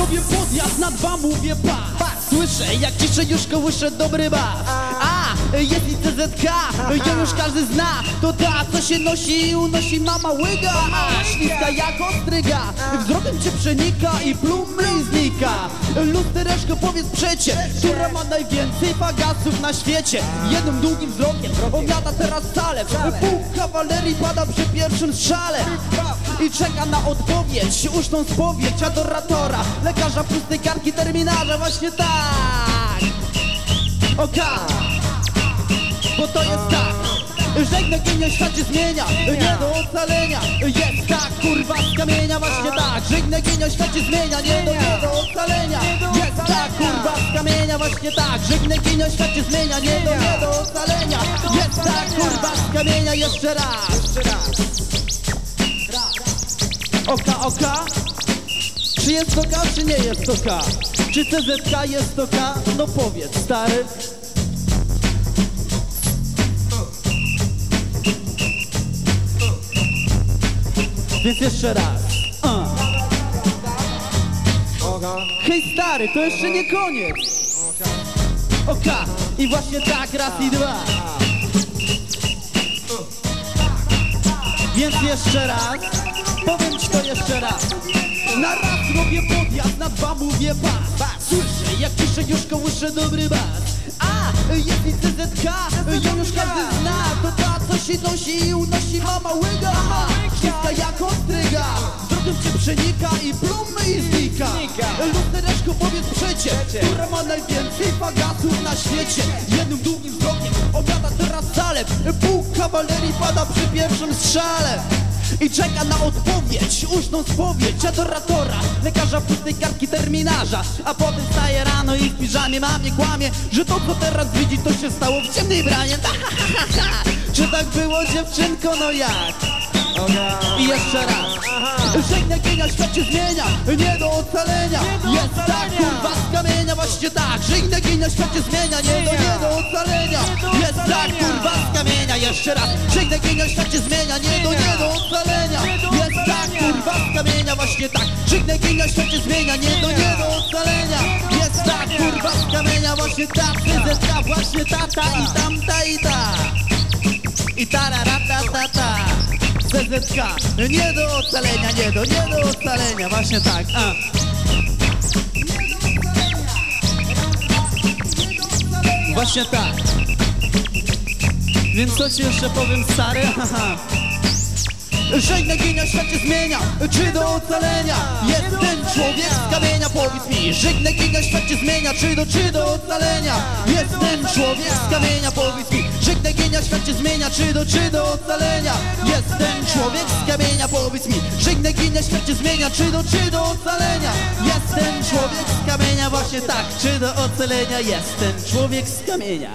robię podjazd, na dwa mówię pas Słyszę jak ciszę już kołyszę dobry bas A, jest i CZK, ją już każdy zna. To ta, co się nosi i unosi mama łyga. A, śliska jak ostryga. Wzrokiem cię przenika i plumy znika. Lustereczko powiedz przecie Która ma najwięcej fagasów na świecie? Jednym długim wzrokiem omiata teraz salę. Pół kawalerii pada przy pierwszym strzale I czeka na odpowiedź, uszną spowiedź adoratora Lekarza pustej karki terminarza, właśnie tak. Oka Bo to jest tak Żegnę ginie, świat się zmienia. Nie do ocalenia. Jest tak, kurwa, z kamienia. Właśnie tak Żegnę ginie, świat się zmienia. Nie do, nie do ocalenia. Jest tak, kurwa, z kamienia. Właśnie tak Żegnę ginie, świat się zmienia. Nie do, nie do ocalenia. Jest tak, kurwa, z kamienia. Jeszcze raz Oka, oka. Czy jest to K, czy nie jest to K? Czy CZK jest to K? No powiedz, stary. Więc jeszcze raz. Uh. Hej stary, to jeszcze nie koniec. Oka. I właśnie tak, raz i dwa. Więc jeszcze raz Powiem ci to jeszcze raz. Na raz robię podjazd, na dwa mówię bas Słyszę jak ciszę już kołyszę dobry bas. A, jest i CZK, ją już każdy zna. To ta, co się nosi i unosi mama łyga Śliska jak ostryga. Wzrokiem cię przenika i plumy i znika. Lustereczko powiedz przecie Która ma najwięcej fagasów na świecie. Jednym długim wzrokiem obiada teraz salę Pół kawalerii pada przy pierwszym strzale i czeka na odpowiedź, uszną spowiedź adoratora Lekarza pustej kartki terminarza. A potem staje rano i w piżamie mamie kłamie Że to co teraz widzi to się stało w ciemnej branie. Czy tak było dziewczynko, no jak? I jeszcze raz. Żegna gienia, świat się zmienia Nie do ocalenia. Jest tak, kurwa z kamienia Właśnie tak. Żegna gienia, świat się zmienia Nie do, nie do ocalenia. Jest tak, kurwa z kamienia Jeszcze raz. Żegna gienia, świat się zmienia Nie do, nie Właśnie tak gienia, świat się zmienia Nie do, nie do ocalenia Jest tak, kurwa z kamienia Właśnie tak CZK, właśnie tata I tamta i ta I tararata ta ta CZK Nie do ocalenia, nie do, nie do ocalenia Właśnie tak, a Właśnie tak Więc co ci jeszcze powiem stary? Haha. Żegna ginia, świat się zmienia Czy do ocalenia jest ten człowiek z kamienia? Powiedz mi Żegna ginia, świat się zmienia Czy do, czy do ocalenia jest ten człowiek z kamienia? Powiedz mi Żegna ginia, świat się zmienia Czy do, czy do ocalenia jest ten człowiek z kamienia? Powiedz mi Żegna ginia, świat się zmienia Czy do, czy do ocalenia jest ten człowiek z kamienia? Właśnie tak Czy do ocalenia jest ten człowiek z kamienia?